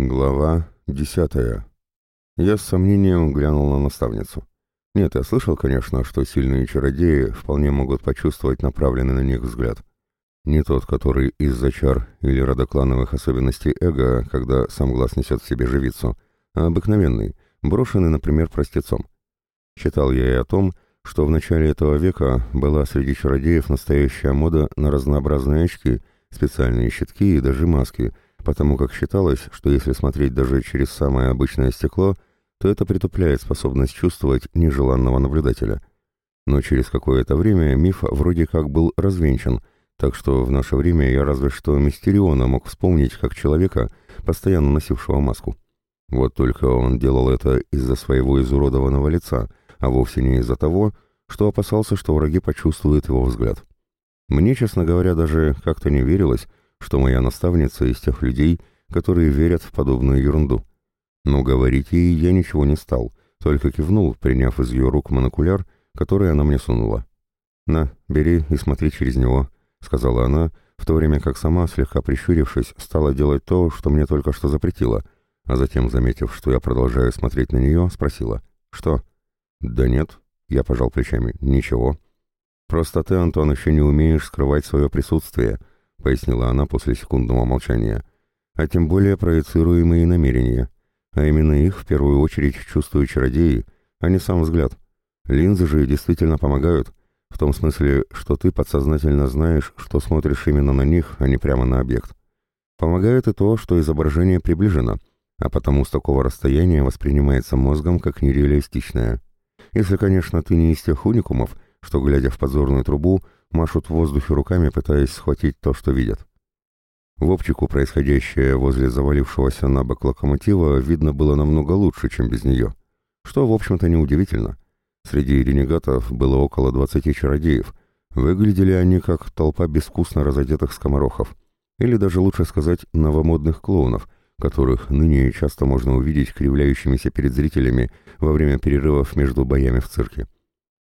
Глава десятая. Я с сомнением глянул на наставницу. Нет, я слышал, конечно, что сильные чародеи вполне могут почувствовать направленный на них взгляд. Не тот, который из-за чар или родоклановых особенностей эго, когда сам глаз несет в себе живицу, а обыкновенный, брошенный, например, простецом. Читал я и о том, что в начале этого века была среди чародеев настоящая мода на разнообразные очки, специальные щитки и даже маски — потому как считалось, что если смотреть даже через самое обычное стекло, то это притупляет способность чувствовать нежеланного наблюдателя. Но через какое-то время миф вроде как был развенчан, так что в наше время я разве что Мистериона мог вспомнить как человека, постоянно носившего маску. Вот только он делал это из-за своего изуродованного лица, а вовсе не из-за того, что опасался, что враги почувствуют его взгляд. Мне, честно говоря, даже как-то не верилось, что моя наставница из тех людей, которые верят в подобную ерунду. Но говорить ей я ничего не стал, только кивнул, приняв из ее рук монокуляр, который она мне сунула. «На, бери и смотри через него», — сказала она, в то время как сама, слегка прищурившись, стала делать то, что мне только что запретила, а затем, заметив, что я продолжаю смотреть на нее, спросила. «Что?» «Да нет», — я пожал плечами, — «ничего». «Просто ты, Антон, еще не умеешь скрывать свое присутствие», — пояснила она после секундного молчания, «а тем более проецируемые намерения. А именно их в первую очередь чувствуют чародеи, а не сам взгляд. Линзы же действительно помогают, в том смысле, что ты подсознательно знаешь, что смотришь именно на них, а не прямо на объект. Помогает и то, что изображение приближено, а потому с такого расстояния воспринимается мозгом как нереалистичное. Если, конечно, ты не из тех уникумов, что, глядя в подзорную трубу, машут в воздухе руками, пытаясь схватить то, что видят. В оптику происходящее возле завалившегося на бок локомотива видно было намного лучше, чем без нее. Что, в общем-то, неудивительно. Среди ренегатов было около двадцати чародеев. Выглядели они как толпа безвкусно разодетых скоморохов. Или даже лучше сказать, новомодных клоунов, которых ныне часто можно увидеть кривляющимися перед зрителями во время перерывов между боями в цирке.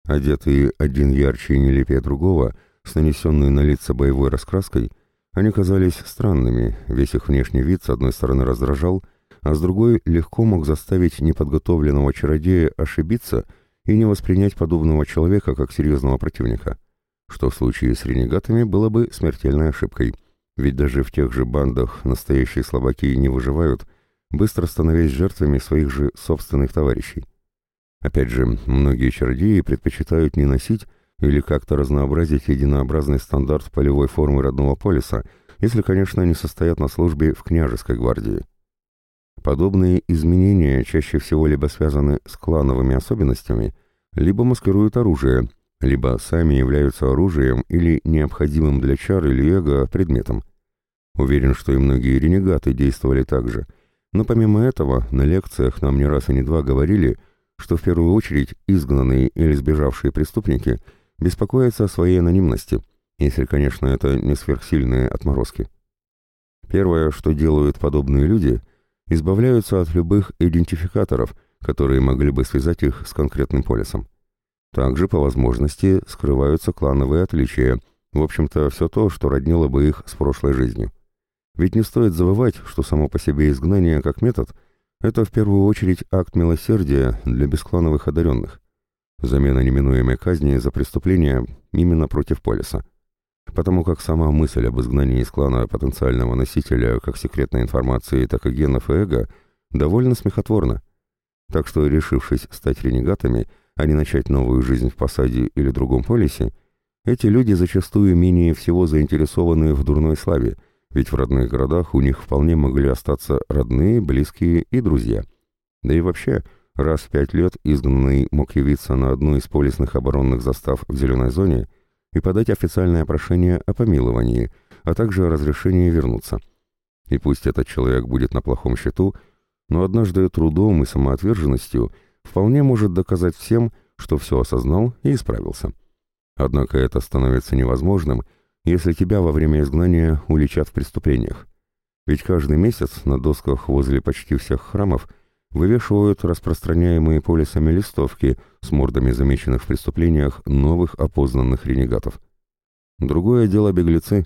Одетые один ярче и нелепее другого, с нанесенной на лица боевой раскраской, они казались странными, весь их внешний вид с одной стороны раздражал, а с другой легко мог заставить неподготовленного чародея ошибиться и не воспринять подобного человека как серьезного противника, что в случае с ренегатами было бы смертельной ошибкой, ведь даже в тех же бандах настоящие слабаки не выживают, быстро становясь жертвами своих же собственных товарищей. Опять же, многие чародеи предпочитают не носить или как-то разнообразить единообразный стандарт полевой формы родного полиса, если, конечно, они состоят на службе в княжеской гвардии. Подобные изменения чаще всего либо связаны с клановыми особенностями, либо маскируют оружие, либо сами являются оружием или необходимым для чар или эго предметом. Уверен, что и многие ренегаты действовали так же. Но помимо этого, на лекциях нам не раз и не два говорили – что в первую очередь изгнанные или сбежавшие преступники беспокоятся о своей анонимности, если, конечно, это не сверхсильные отморозки. Первое, что делают подобные люди, избавляются от любых идентификаторов, которые могли бы связать их с конкретным полисом. Также, по возможности, скрываются клановые отличия, в общем-то, все то, что роднило бы их с прошлой жизнью. Ведь не стоит забывать, что само по себе изгнание как метод – это в первую очередь акт милосердия для бесклановых одаренных. Замена неминуемой казни за преступление именно против полиса. Потому как сама мысль об изгнании из клана потенциального носителя как секретной информации, так и генов и эго довольно смехотворна. Так что, решившись стать ренегатами, а не начать новую жизнь в посаде или другом полисе, эти люди зачастую менее всего заинтересованы в дурной славе – ведь в родных городах у них вполне могли остаться родные, близкие и друзья. Да и вообще, раз в пять лет изгнанный мог явиться на одну из полисных оборонных застав в зеленой зоне и подать официальное прошение о помиловании, а также о разрешении вернуться. И пусть этот человек будет на плохом счету, но однажды трудом и самоотверженностью вполне может доказать всем, что все осознал и исправился. Однако это становится невозможным – если тебя во время изгнания уличат в преступлениях. Ведь каждый месяц на досках возле почти всех храмов вывешивают распространяемые полисами листовки с мордами замеченных в преступлениях новых опознанных ренегатов. Другое дело беглецы.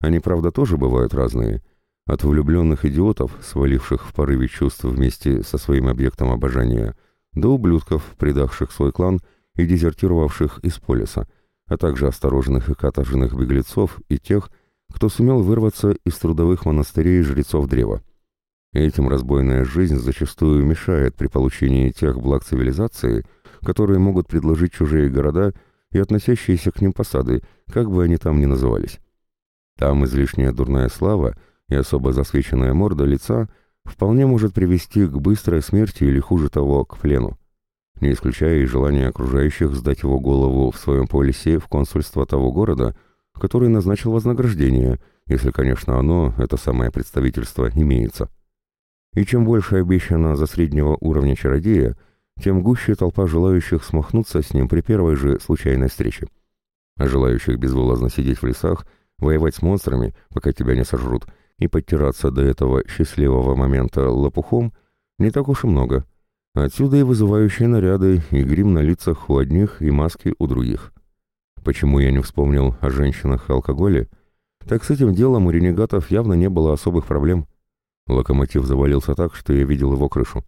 Они, правда, тоже бывают разные, От влюбленных идиотов, сваливших в порыве чувств вместе со своим объектом обожания, до ублюдков, предавших свой клан и дезертировавших из полиса, а также осторожных и каторжных беглецов и тех, кто сумел вырваться из трудовых монастырей жрецов древа. Этим разбойная жизнь зачастую мешает при получении тех благ цивилизации, которые могут предложить чужие города и относящиеся к ним посады, как бы они там ни назывались. Там излишняя дурная слава и особо засвеченная морда лица вполне может привести к быстрой смерти или, хуже того, к плену. Не исключая и желание окружающих сдать его голову в своем полисе в консульство того города, который назначил вознаграждение, если, конечно, оно, это самое представительство, имеется. И чем больше обещано за среднего уровня чародея, тем гуще толпа желающих смахнуться с ним при первой же случайной встрече. А желающих безвылазно сидеть в лесах, воевать с монстрами, пока тебя не сожрут, и подтираться до этого счастливого момента лопухом, не так уж и много. Отсюда и вызывающие наряды, и грим на лицах у одних, и маски у других. Почему я не вспомнил о женщинах и алкоголе? Так с этим делом у ренегатов явно не было особых проблем. Локомотив завалился так, что я видел его крышу.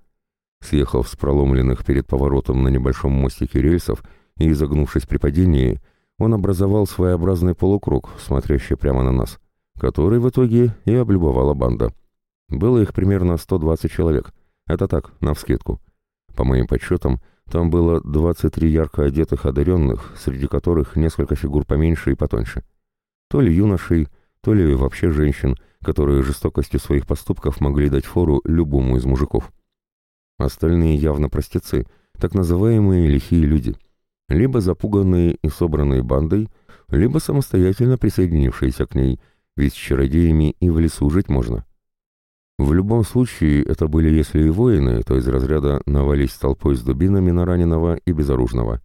Съехав с проломленных перед поворотом на небольшом мостике рельсов и изогнувшись при падении, он образовал своеобразный полукруг, смотрящий прямо на нас, который в итоге и облюбовала банда. Было их примерно 120 человек. Это так, навскидку. По моим подсчетам, там было 23 ярко одетых одаренных, среди которых несколько фигур поменьше и потоньше. То ли юношей, то ли вообще женщин, которые жестокостью своих поступков могли дать фору любому из мужиков. Остальные явно простецы, так называемые лихие люди, либо запуганные и собранные бандой, либо самостоятельно присоединившиеся к ней, ведь с чародеями и в лесу жить можно. В любом случае, это были если и воины, то из разряда навались толпой с дубинами на раненого и безоружного.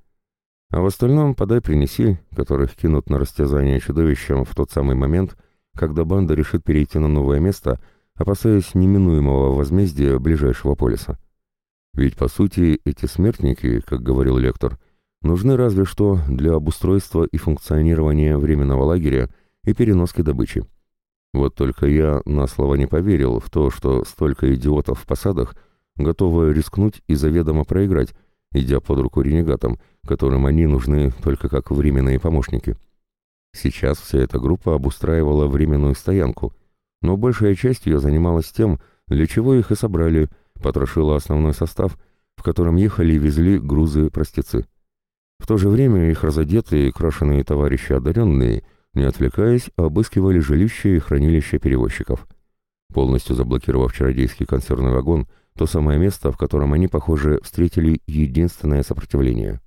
А в остальном подай принеси, которых кинут на растязание чудовищем в тот самый момент, когда банда решит перейти на новое место, опасаясь неминуемого возмездия ближайшего полиса. Ведь, по сути, эти смертники, как говорил лектор, нужны разве что для обустройства и функционирования временного лагеря и переноски добычи. Вот только я на слово не поверил в то, что столько идиотов в посадах готовы рискнуть и заведомо проиграть, идя под руку ренегатам, которым они нужны только как временные помощники. Сейчас вся эта группа обустраивала временную стоянку, но большая часть ее занималась тем, для чего их и собрали, потрошила основной состав, в котором ехали и везли грузы-простецы. В то же время их разодетые и крашеные товарищи одаренные – не отвлекаясь, обыскивали жилище и хранилище перевозчиков. Полностью заблокировав чародейский консервный вагон, то самое место, в котором они, похоже, встретили единственное сопротивление.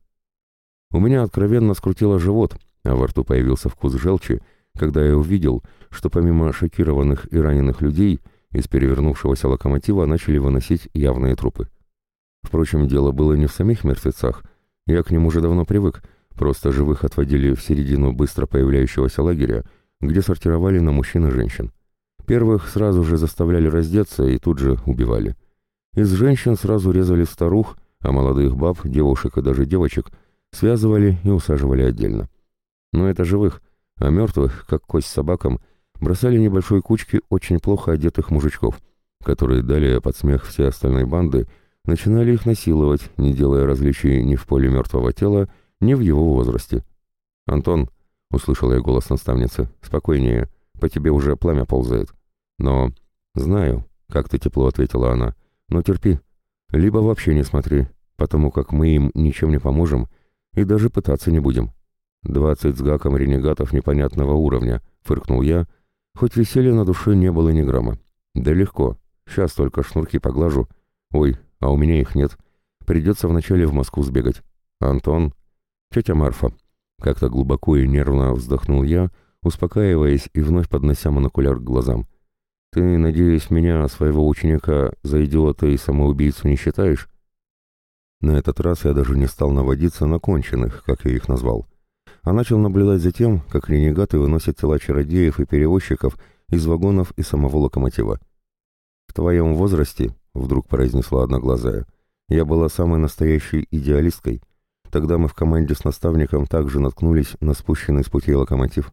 У меня откровенно скрутило живот, а во рту появился вкус желчи, когда я увидел, что помимо шокированных и раненых людей из перевернувшегося локомотива начали выносить явные трупы. Впрочем, дело было не в самих мертвецах, я к ним уже давно привык, Просто живых отводили в середину быстро появляющегося лагеря, где сортировали на мужчин и женщин. Первых сразу же заставляли раздеться и тут же убивали. Из женщин сразу резали старух, а молодых баб, девушек и даже девочек связывали и усаживали отдельно. Но это живых, а мертвых, как кость собакам, бросали небольшой кучки очень плохо одетых мужичков, которые далее под смех всей остальной банды начинали их насиловать, не делая различий ни в поле мертвого тела, не в его возрасте. «Антон», — услышал я голос наставницы, — «спокойнее, по тебе уже пламя ползает». «Но...» «Знаю», — как-то тепло ответила она, — «но терпи. Либо вообще не смотри, потому как мы им ничем не поможем и даже пытаться не будем». «Двадцать с гаком ренегатов непонятного уровня», — фыркнул я, хоть веселья на душе не было ни грамма. «Да легко. Сейчас только шнурки поглажу. Ой, а у меня их нет. Придется вначале в Москву сбегать. Антон...» «Тетя Марфа», — как-то глубоко и нервно вздохнул я, успокаиваясь и вновь поднося монокуляр к глазам. «Ты, надеюсь, меня, своего ученика, за идиота и самоубийцу не считаешь?» На этот раз я даже не стал наводиться на конченых, как я их назвал, а начал наблюдать за тем, как ренегаты выносят тела чародеев и перевозчиков из вагонов и самого локомотива. «В твоем возрасте», — вдруг произнесла одноглазая, — «я была самой настоящей идеалисткой» Тогда мы в команде с наставником также наткнулись на спущенный с пути локомотив.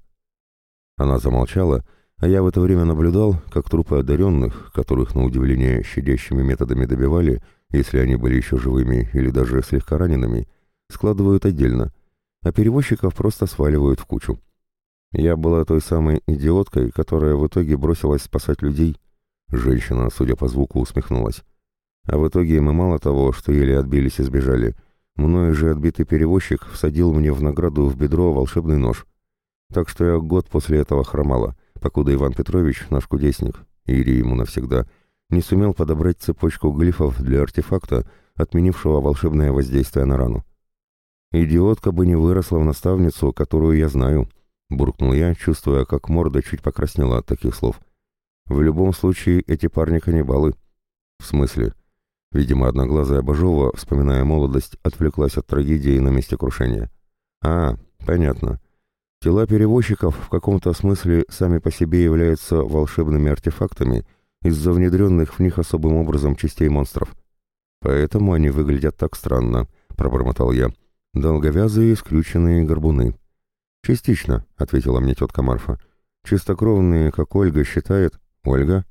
Она замолчала, А я в это время наблюдал, как трупы одаренных, которых, на удивление, щадящими методами добивали, если они были еще живыми или даже слегка ранеными, складывают отдельно, а перевозчиков просто сваливают в кучу. Я была той самой идиоткой, которая в итоге бросилась спасать людей. Женщина, судя по звуку, усмехнулась. А в итоге мы мало того, что еле отбились и сбежали, мною же отбитый перевозчик всадил мне в награду в бедро волшебный нож. Так что я год после этого хромала, покуда Иван Петрович, наш кудесник, или ему навсегда, не сумел подобрать цепочку глифов для артефакта, отменившего волшебное воздействие на рану. «Идиотка бы не выросла в наставницу, которую я знаю», — буркнул я, чувствуя, как морда чуть покраснела от таких слов. «В любом случае, эти парни каннибалы». «В смысле?» Видимо, одноглазая Бажова, вспоминая молодость, отвлеклась от трагедии на месте крушения. «А, понятно. Тела перевозчиков в каком-то смысле сами по себе являются волшебными артефактами из-за внедренных в них особым образом частей монстров. Поэтому они выглядят так странно», — пробормотал я. Долговязые исключенные горбуны. «Частично», — ответила мне тетка Марфа. «Чистокровные, как Ольга считает...» «Ольга?»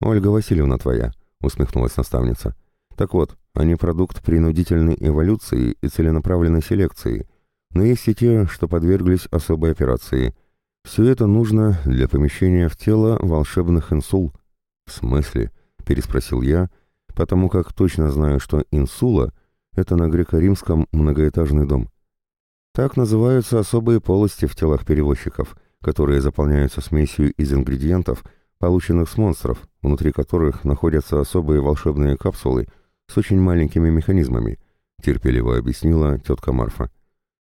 «Ольга Васильевна твоя», — усмехнулась наставница. «Так вот, они продукт принудительной эволюции и целенаправленной селекции, но есть и те, что подверглись особой операции. Все это нужно для помещения в тело волшебных инсул». «В смысле?» — переспросил я, потому как точно знаю, что инсула — это на греко-римском многоэтажный дом. Так называются особые полости в телах перевозчиков, которые заполняются смесью из ингредиентов, полученных с монстров, внутри которых находятся особые волшебные капсулы с очень маленькими механизмами, терпеливо объяснила тетка Марфа.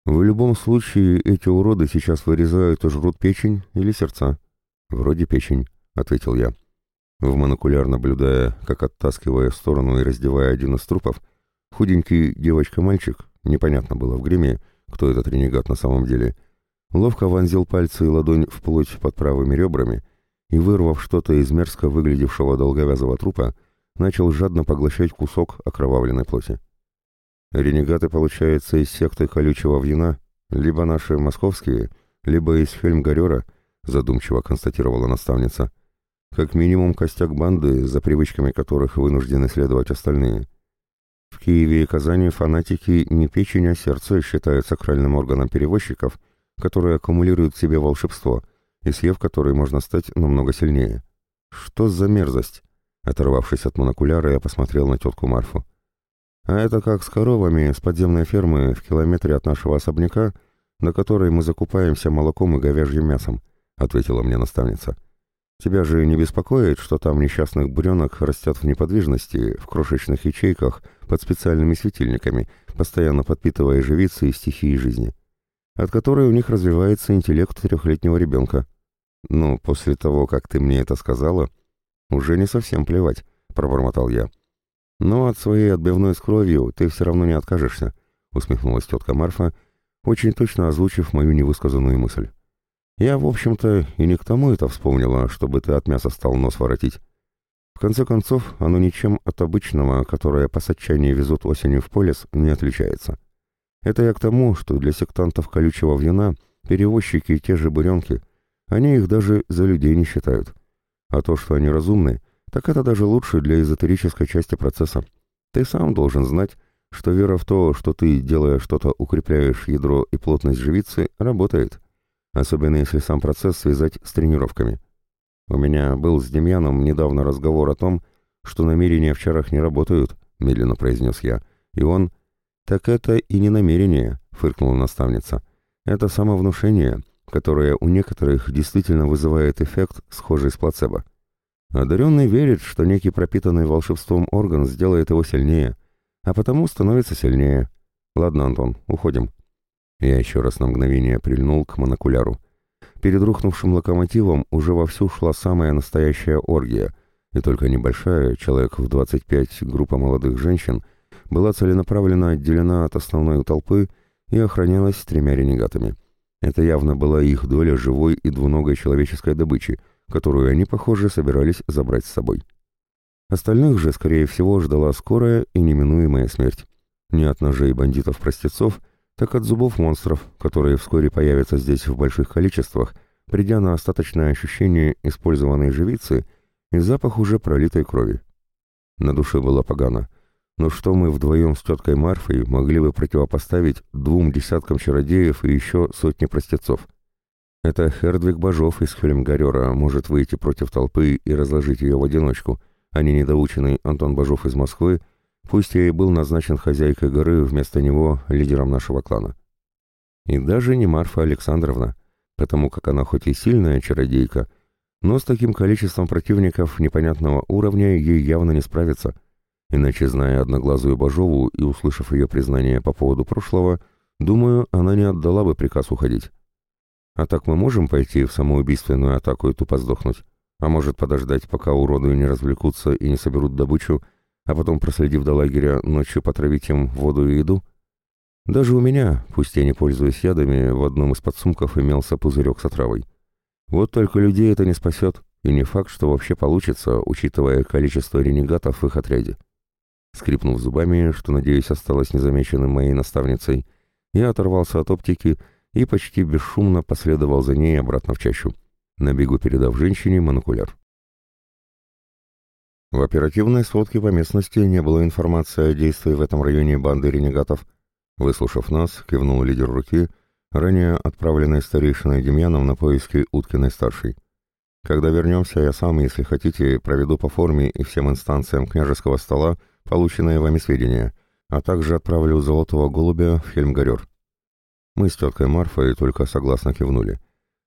В любом случае эти уроды сейчас вырезают и жрут печень или сердца. Вроде печень, ответил я. В монокуляр наблюдая, как оттаскивая в сторону и раздевая один из трупов, Худенький девочка-мальчик, непонятно было в гриме, кто этот ренегат на самом деле, ловко вонзил пальцы и ладонь вплоть под правыми ребрами и, вырвав что-то из мерзко выглядевшего долговязого трупа, начал жадно поглощать кусок окровавленной плоти. Ренегаты, получается, из секты колючего вьюна, либо наши московские, либо из Хельмгарера, задумчиво констатировала наставница. Как минимум костяк банды, за привычками которых вынуждены следовать остальные. В Киеве и Казани фанатики не печень, а сердце считают сакральным органом перевозчиков, который аккумулирует в себе волшебство, и съев который можно стать намного сильнее. Что за мерзость? Оторвавшись от монокуляра, я посмотрел на тетку Марфу. А это как с коровами с подземной фермы в километре от нашего особняка, на которой мы закупаемся молоком и говяжьим мясом, ответила мне наставница. Тебя же не беспокоит, что там несчастных буренок растят в неподвижности, в крошечных ячейках, под специальными светильниками, постоянно подпитывая живицы и стихии жизни, от которой у них развивается интеллект трехлетнего ребенка. «Ну, после того, как ты мне это сказала, уже не совсем плевать», — пробормотал я. «Но от своей отбивной с кровью ты все равно не откажешься», — усмехнулась тетка Марфа, очень точно озвучив мою невысказанную мысль. Я, в общем-то, и не к тому это вспомнила, чтобы ты от мяса стал нос воротить. В конце концов, оно ничем от обычного, которое пасатчане везут осенью в полис, не отличается. Это я к тому, что для сектантов колючего вьюна перевозчики и те же буренки, они их даже за людей не считают. А то, что они разумны, так это даже лучше для эзотерической части процесса. Ты сам должен знать, что вера в то, что ты, делая что-то, укрепляешь ядро и плотность живицы, работает особенно если сам процесс связать с тренировками. У меня был с Демьяном недавно разговор о том, что намерения в чарах не работают, медленно произнес я, и он... Так это и не намерение, фыркнула наставница. Это самовнушение, которое у некоторых действительно вызывает эффект, схожий с плацебо. Одаренный верит, что некий пропитанный волшебством орган сделает его сильнее, а потому становится сильнее. Ладно, Антон, уходим. Я еще раз на мгновение прильнул к монокуляру. Перед рухнувшим локомотивом уже вовсю шла самая настоящая оргия, и только небольшая, человек в 25, группа молодых женщин, была целенаправленно отделена от основной толпы и охранялась тремя ренегатами. Это явно была их доля живой и двуногой человеческой добычи, которую они, похоже, собирались забрать с собой. Остальных же, скорее всего, ждала скорая и неминуемая смерть. Не от ножей бандитов-простецов, так от зубов монстров, которые вскоре появятся здесь в больших количествах, придя на остаточное ощущение использованной живицы и запах уже пролитой крови. На душе было погано. Но что мы вдвоем с теткой Марфой могли бы противопоставить двум десяткам чародеев и еще сотне простецов? Это Хердвиг Бажов из Хельмгарера может выйти против толпы и разложить ее в одиночку, а не недоученный Антон Бажов из Москвы, пусть я и был назначен хозяйкой горы, вместо него лидером нашего клана. И даже не Марфа Александровна, потому как она хоть и сильная чародейка, но с таким количеством противников непонятного уровня ей явно не справиться. Иначе, зная одноглазую Бажову и услышав ее признание по поводу прошлого, думаю, она не отдала бы приказ уходить. А так мы можем пойти в самоубийственную атаку и тупо сдохнуть? А может подождать, пока уроды не развлекутся и не соберут добычу, а потом, проследив до лагеря, ночью потравить им воду и еду? Даже у меня, пусть я не пользуюсь ядами, в одном из подсумков имелся пузырек с отравой. Вот только людей это не спасет, и не факт, что вообще получится, учитывая количество ренегатов в их отряде. Скрипнув зубами, что, надеюсь, осталось незамеченным моей наставницей, я оторвался от оптики и почти бесшумно последовал за ней обратно в чащу, на бегу передав женщине монокуляр. В оперативной сводке по местности не было информации о действии в этом районе банды ренегатов, Выслушав нас, кивнул лидер руки, ранее отправленный старейшиной Демьяном на поиски Уткиной-старшей. Когда вернемся, я сам, если хотите, проведу по форме и всем инстанциям княжеского стола полученные вами сведения, а также отправлю золотого голубя в Хельмгарер. Мы с теткой Марфой только согласно кивнули.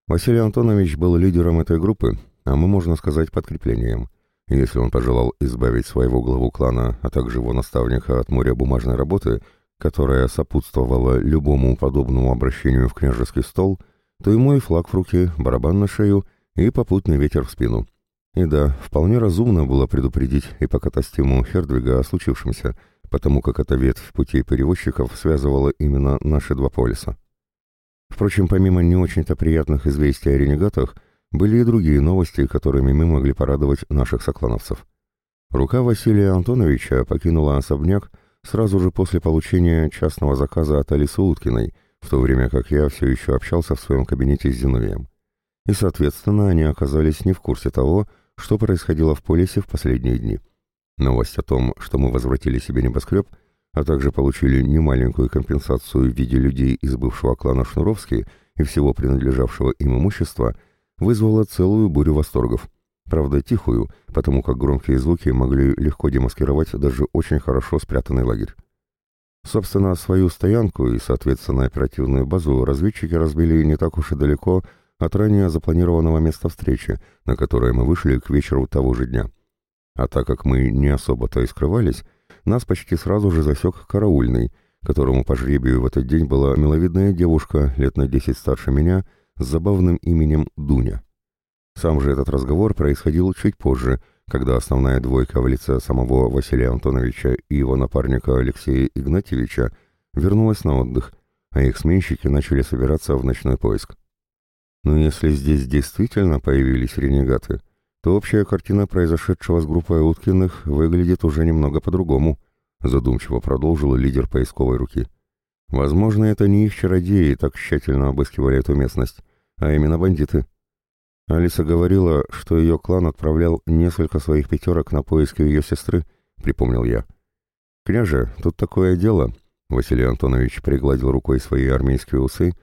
Василий Антонович был лидером этой группы, а мы, можно сказать, подкреплением. Если он пожелал избавить своего главу клана, а также его наставника от моря бумажной работы – которая сопутствовала любому подобному обращению в княжеский стол, то и мой флаг в руке, барабан на шею и попутный ветер в спину. И да, вполне разумно было предупредить и Ипокатастиму Хердвига о случившемся, потому как эта ветвь путей перевозчиков связывала именно наши два полиса. Впрочем, помимо не очень-то приятных известий о ренегатах, были и другие новости, которыми мы могли порадовать наших соклановцев. Рука Василия Антоновича покинула особняк сразу же после получения частного заказа от Алисы Уткиной, в то время как я все еще общался в своем кабинете с Зиновием. И, соответственно, они оказались не в курсе того, что происходило в Полисе в последние дни. Новость о том, что мы возвратили себе небоскреб, а также получили немаленькую компенсацию в виде людей из бывшего клана Шнуровский и всего принадлежавшего им имущества, вызвала целую бурю восторгов. Правда, тихую, потому как громкие звуки могли легко демаскировать даже очень хорошо спрятанный лагерь. Собственно, свою стоянку и, соответственно, оперативную базу разведчики разбили не так уж и далеко от ранее запланированного места встречи, на которое мы вышли к вечеру того же дня. А так как мы не особо-то и скрывались, нас почти сразу же засек караульный, которому по жребию в этот день была миловидная девушка, лет на десять старше меня, с забавным именем Дуня. Сам же этот разговор происходил чуть позже, когда основная двойка в лице самого Василия Антоновича и его напарника Алексея Игнатьевича вернулась на отдых, а их сменщики начали собираться в ночной поиск. Но если здесь действительно появились ренегаты, то общая картина произошедшего с группой Уткиных выглядит уже немного по-другому, задумчиво продолжил лидер поисковой руки. Возможно, это не их чародеи так тщательно обыскивали эту местность, а именно бандиты. Алиса говорила, что ее клан отправлял несколько своих пятерок на поиски ее сестры, припомнил я. «Княже, тут такое дело», — Василий Антонович пригладил рукой свои армейские усы,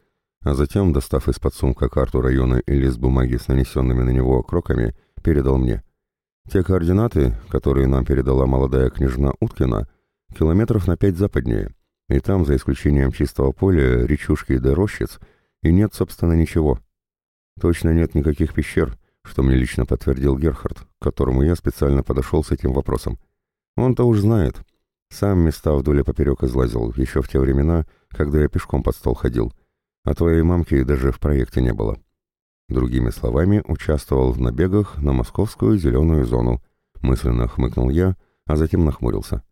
а затем, достав из-под сумка карту района и лист бумаги с нанесенными на него кроками, передал мне. Те координаты, которые нам передала молодая княжна Уткина, километров на пять западнее, и там, за исключением чистого поля, речушки и рощиц, и нет, собственно, ничего. Точно нет никаких пещер, что мне лично подтвердил Герхард, к которому я специально подошел с этим вопросом. Он-то уж знает. Сам места вдоль и поперек излазил, еще в те времена, когда я пешком под стол ходил. А твоей мамки даже в проекте не было. Другими словами, участвовал в набегах на московскую зеленую зону. Мысленно хмыкнул я, а затем нахмурился.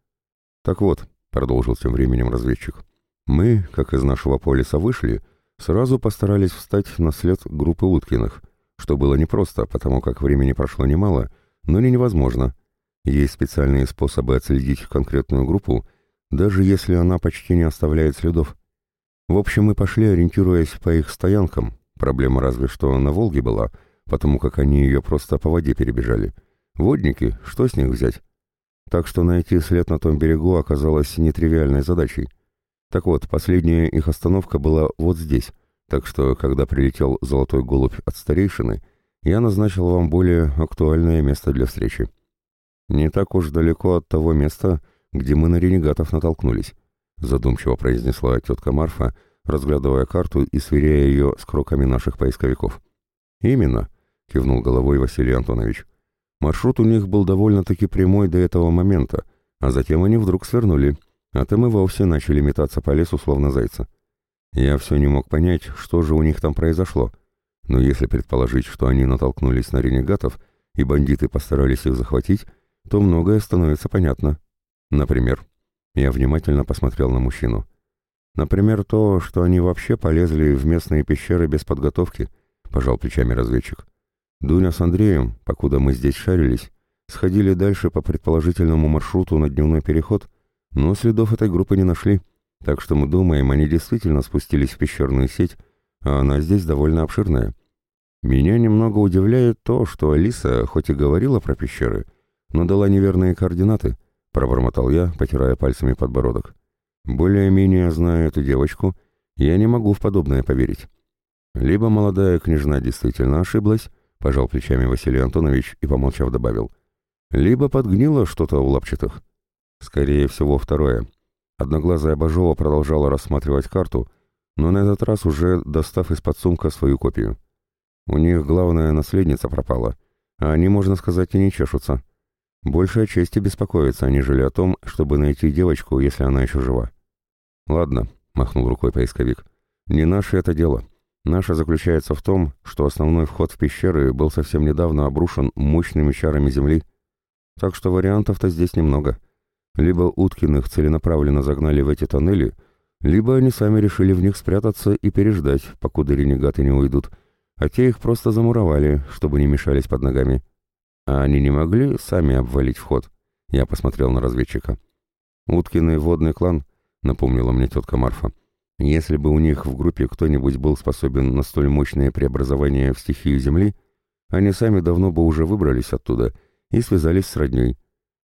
«Так вот», — продолжил тем временем разведчик, — «мы, как из нашего полиса вышли, — сразу постарались встать на след группы Уткиных, что было непросто, потому как времени прошло немало, но не невозможно. Есть специальные способы отследить конкретную группу, даже если она почти не оставляет следов. В общем, мы пошли, ориентируясь по их стоянкам, Проблема разве что на Волге была, потому как они ее просто по воде перебежали. Водники, что с них взять? Так что найти след на том берегу оказалось нетривиальной задачей. Так вот, последняя их остановка была вот здесь, так что, когда прилетел золотой голубь от старейшины, я назначил вам более актуальное место для встречи. Не так уж далеко от того места, где мы на ренегатов натолкнулись, задумчиво произнесла тетка Марфа, разглядывая карту и сверяя ее с кроками наших поисковиков. «Именно», — кивнул головой Василий Антонович. «Маршрут у них был довольно-таки прямой до этого момента, а затем они вдруг свернули, а там и вовсе начали метаться по лесу, словно зайца. Я все не мог понять, что же у них там произошло, но если предположить, что они натолкнулись на ренегатов, и бандиты постарались их захватить, то многое становится понятно. Например, я внимательно посмотрел на мужчину. Например, то, что они вообще полезли в местные пещеры без подготовки, пожал плечами разведчик. Дуня с Андреем, покуда мы здесь шарились, сходили дальше по предположительному маршруту на дневной переход, но следов этой группы не нашли, так что мы думаем, они действительно спустились в пещерную сеть, а она здесь довольно обширная. Меня немного удивляет то, что Алиса, хоть и говорила про пещеры, но дала неверные координаты, пробормотал я, потирая пальцами подбородок. Более-менее знаю эту девочку, я не могу в подобное поверить. Либо молодая княжна действительно ошиблась, пожал плечами Василий Антонович и, помолчав, добавил, либо подгнило что-то у лапчатых. Скорее всего, второе. Одноглазая Бажова продолжала рассматривать карту, но на этот раз уже достав из-под сумка свою копию. У них главная наследница пропала, а они, можно сказать, и не чешутся. Большая честь и беспокоится, нежели о том, чтобы найти девочку, если она еще жива. «Ладно», — махнул рукой поисковик, — «не наше это дело. Наше заключается в том, что основной вход в пещеры был совсем недавно обрушен мощными чарами земли, так что вариантов-то здесь немного. Либо Уткиных целенаправленно загнали в эти тоннели, либо они сами решили в них спрятаться и переждать, покуда ренегаты не уйдут, а те их просто замуровали, чтобы не мешались под ногами. А они не могли сами обвалить вход? Я посмотрел на разведчика. Уткиный водный клан — напомнила мне тетка Марфа. Если бы у них в группе кто-нибудь был способен на столь мощное преобразование в стихию Земли, они сами давно бы уже выбрались оттуда и связались с родней.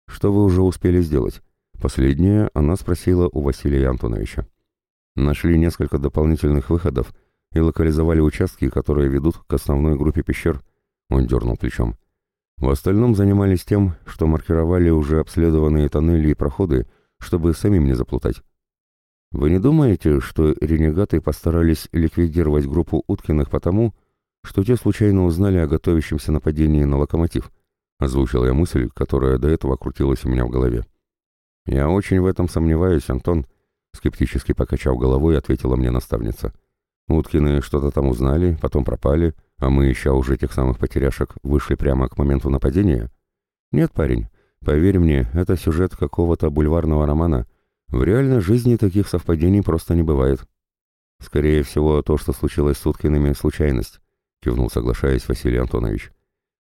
Что вы уже успели сделать? Последнее она спросила у Василия Антоновича. Нашли несколько дополнительных выходов и локализовали участки, которые ведут к основной группе пещер. Он дернул плечом. В остальном занимались тем, что маркировали уже обследованные тоннели и проходы, чтобы самим не заплутать. Вы не думаете, что ренегаты постарались ликвидировать группу Уткиных потому, что те случайно узнали о готовящемся нападении на локомотив? Озвучил я мысль, которая до этого крутилась у меня в голове. «Я очень в этом сомневаюсь, Антон», — скептически покачав головой, ответила мне наставница. «Уткины что-то там узнали, потом пропали, а мы, ища уже тех самых потеряшек, вышли прямо к моменту нападения?» «Нет, парень, поверь мне, это сюжет какого-то бульварного романа, в реальной жизни таких совпадений просто не бывает. Скорее всего, то, что случилось с Уткиными, случайность, кивнул, соглашаясь Василий Антонович.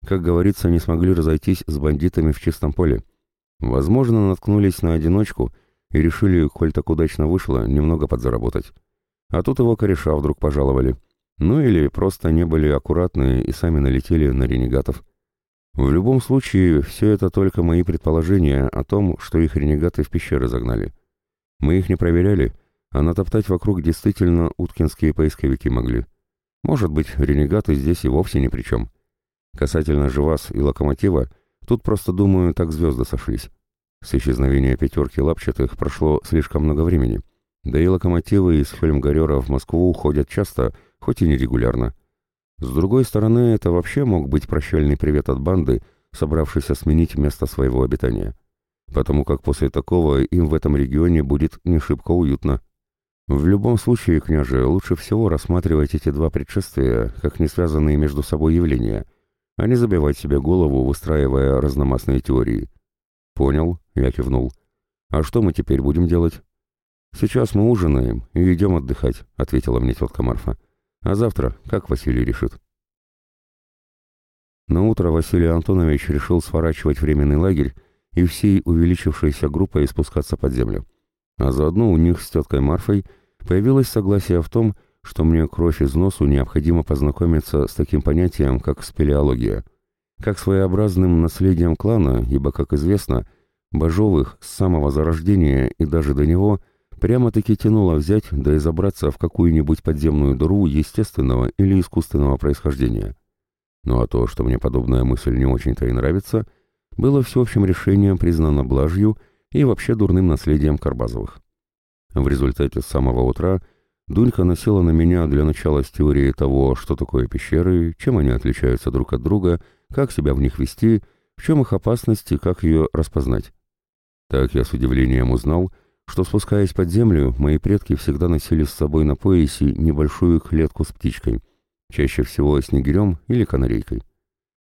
Как говорится, не смогли разойтись с бандитами в чистом поле. Возможно, наткнулись на одиночку и решили, коль так удачно вышло, немного подзаработать. А тут его кореша вдруг пожаловали. Ну или просто не были аккуратны и сами налетели на ренегатов. В любом случае, все это только мои предположения о том, что их ренегаты в пещеры загнали. Мы их не проверяли, а натоптать вокруг действительно уткинские поисковики могли. Может быть, ренегаты здесь и вовсе ни при чем. Касательно же вас и локомотива, тут просто, думаю, так звезды сошлись. С исчезновения пятерки лапчатых прошло слишком много времени. Да и локомотивы из Хельмгарера в Москву уходят часто, хоть и нерегулярно. С другой стороны, это вообще мог быть прощальный привет от банды, собравшейся сменить место своего обитания потому как после такого им в этом регионе будет не шибко уютно. В любом случае, княже, лучше всего рассматривать эти два предшествия как не связанные между собой явления, а не забивать себе голову, выстраивая разномастные теории. «Понял», — я кивнул. «А что мы теперь будем делать?» «Сейчас мы ужинаем и идем отдыхать», — ответила мне тетка Марфа. «А завтра, как Василий решит?» На утро Василий Антонович решил сворачивать временный лагерь и всей увеличившейся группой спускаться под землю. А заодно у них с теткой Марфой появилось согласие в том, что мне кровь из носу необходимо познакомиться с таким понятием, как спелеология, как своеобразным наследием клана, ибо, как известно, Бажовых с самого зарождения и даже до него прямо-таки тянуло взять да и забраться в какую-нибудь подземную дыру естественного или искусственного происхождения. Ну а то, что мне подобная мысль не очень-то и нравится, было всеобщим решением признано блажью и вообще дурным наследием Карбазовых. В результате с самого утра Дунька носила на меня для начала с теорией того, что такое пещеры, чем они отличаются друг от друга, как себя в них вести, в чем их опасность и как ее распознать. Так я с удивлением узнал, что, спускаясь под землю, мои предки всегда носили с собой на поясе небольшую клетку с птичкой, чаще всего снегирем или канарейкой.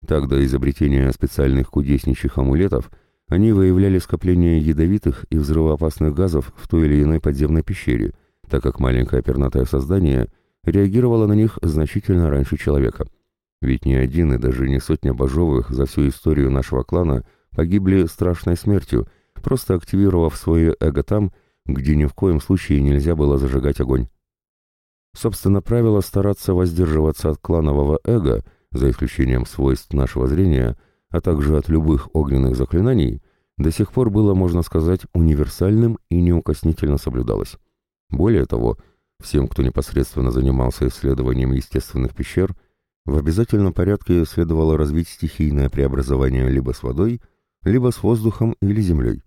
Так до изобретения специальных кудесничьих амулетов они выявляли скопление ядовитых и взрывоопасных газов в той или иной подземной пещере, так как маленькое пернатое создание реагировало на них значительно раньше человека. Ведь ни один и даже не сотня божовых за всю историю нашего клана погибли страшной смертью, просто активировав свое эго там, где ни в коем случае нельзя было зажигать огонь. Собственно, правило стараться воздерживаться от кланового эго, за исключением свойств нашего зрения, а также от любых огненных заклинаний, до сих пор было, можно сказать, универсальным и неукоснительно соблюдалось. Более того, всем, кто непосредственно занимался исследованием естественных пещер, в обязательном порядке следовало развить стихийное преобразование либо с водой, либо с воздухом или землей.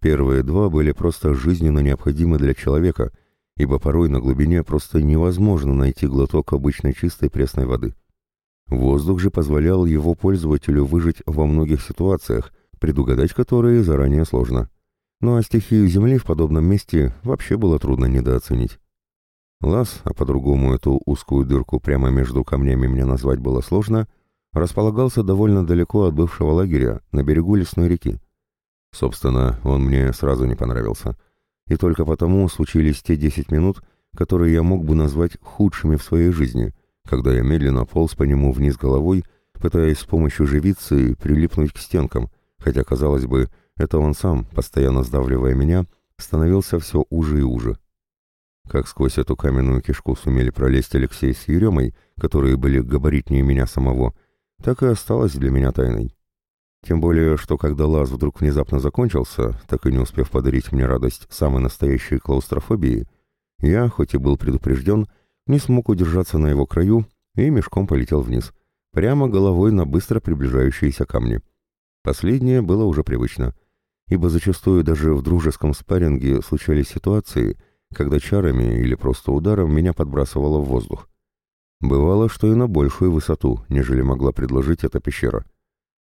Первые два были просто жизненно необходимы для человека, ибо порой на глубине просто невозможно найти глоток обычной чистой пресной воды. Воздух же позволял его пользователю выжить во многих ситуациях, предугадать которые заранее сложно. Ну а стихию Земли в подобном месте вообще было трудно недооценить. Лаз, а по-другому эту узкую дырку прямо между камнями мне назвать было сложно, располагался довольно далеко от бывшего лагеря, на берегу лесной реки. Собственно, он мне сразу не понравился. И только потому случились те десять минут, которые я мог бы назвать худшими в своей жизни, когда я медленно полз по нему вниз головой, пытаясь с помощью живицы прилипнуть к стенкам, хотя, казалось бы, это он сам, постоянно сдавливая меня, становился все уже и уже. Как сквозь эту каменную кишку сумели пролезть Алексей с Еремой, которые были габаритнее меня самого, так и осталось для меня тайной. Тем более, что когда лаз вдруг внезапно закончился, так и не успев подарить мне радость самой настоящей клаустрофобии, я, хоть и был предупрежден, не смог удержаться на его краю и мешком полетел вниз, прямо головой на быстро приближающиеся камни. Последнее было уже привычно, ибо зачастую даже в дружеском спарринге случались ситуации, когда чарами или просто ударом меня подбрасывало в воздух. Бывало, что и на большую высоту, нежели могла предложить эта пещера.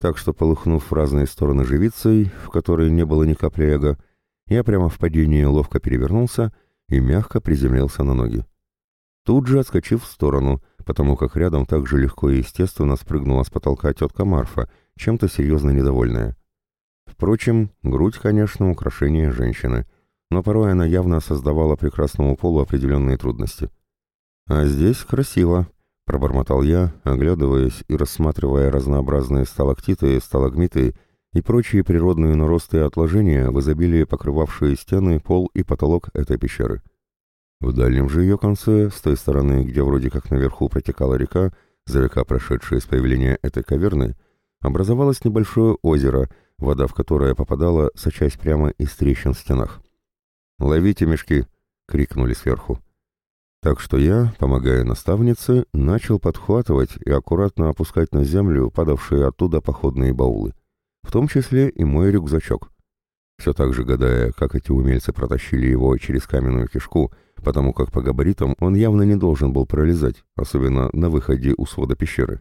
Так что, полыхнув в разные стороны живицей, в которой не было ни капли эго, я прямо в падении ловко перевернулся и мягко приземлился на ноги. Тут же отскочив в сторону, потому как рядом так же легко и естественно спрыгнула с потолка тетка Марфа, чем-то серьезно недовольная. Впрочем, грудь, конечно, украшение женщины, но порой она явно создавала прекрасному полу определенные трудности. «А здесь красиво», пробормотал я, оглядываясь и рассматривая разнообразные сталактиты, сталагмиты и прочие природные наросты и отложения в изобилии покрывавшие стены, пол и потолок этой пещеры. В дальнем же ее конце, с той стороны, где вроде как наверху протекала река, за века прошедшая с появления этой каверны, образовалось небольшое озеро, вода в которое попадала, сочась прямо из трещин в стенах. «Ловите мешки!» — крикнули сверху. Так что я, помогая наставнице, начал подхватывать и аккуратно опускать на землю падавшие оттуда походные баулы, в том числе и мой рюкзачок. Все так же гадая, как эти умельцы протащили его через каменную кишку, потому как по габаритам он явно не должен был пролезать, особенно на выходе у свода пещеры.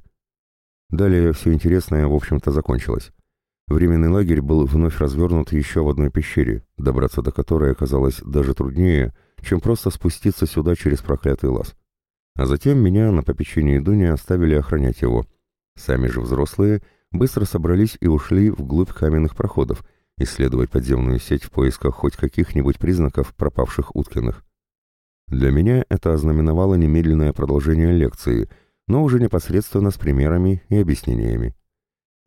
Далее все интересное, в общем-то, закончилось. Временный лагерь был вновь развернут еще в одной пещере, добраться до которой оказалось даже труднее — чем просто спуститься сюда через проклятый лаз. А затем меня на попечении Дуни оставили охранять его. Сами же взрослые быстро собрались и ушли вглубь каменных проходов, исследовать подземную сеть в поисках хоть каких-нибудь признаков пропавших Уткиных. Для меня это ознаменовало немедленное продолжение лекции, но уже непосредственно с примерами и объяснениями.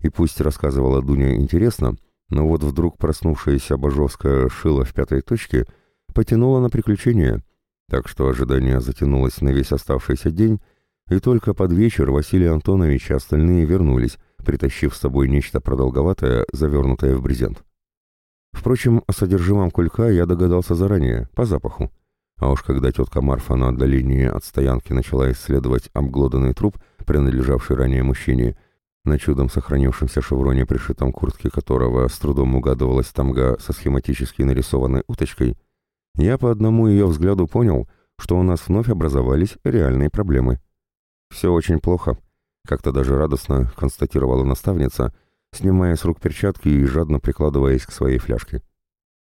И пусть рассказывала Дуня интересно, но вот вдруг проснувшаяся Божовская шила в пятой точке — потянуло на приключения, Так что ожидание затянулось на весь оставшийся день, и только под вечер Василий Антонович и остальные вернулись, притащив с собой нечто продолговатое, завернутое в брезент. Впрочем, о содержимом кулька я догадался заранее, по запаху. А уж когда тетка Марфа на отдалении от стоянки начала исследовать обглоданный труп, принадлежавший ранее мужчине, на чудом сохранившемся шевроне, пришитом куртке которого с трудом угадывалась тамга со схематически нарисованной уточкой, я по одному ее взгляду понял, что у нас вновь образовались реальные проблемы. «Все очень плохо», — как-то даже радостно констатировала наставница, снимая с рук перчатки и жадно прикладываясь к своей фляжке.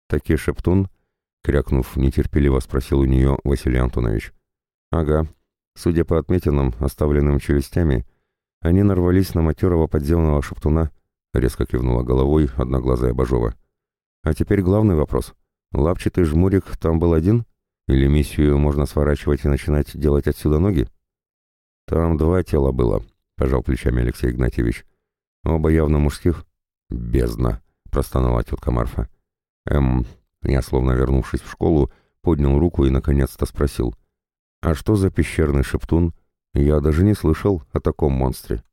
«Таки шептун?» — крякнув, нетерпеливо спросил у нее Василий Антонович. «Ага. Судя по отметинам, оставленным челюстями, они нарвались на матерого подземного шептуна», — резко кивнула головой одноглазая Бажова. «А теперь главный вопрос. Лапчатый жмурик там был один? Или миссию можно сворачивать и начинать делать отсюда ноги?» «Там два тела было», — пожал плечами Алексей Игнатьевич. «Оба явно мужских». «Бездна», — простонала тетка Марфа. «Эм, я, словно вернувшись в школу, поднял руку и наконец-то спросил. «А что за пещерный шептун? Я даже не слышал о таком монстре».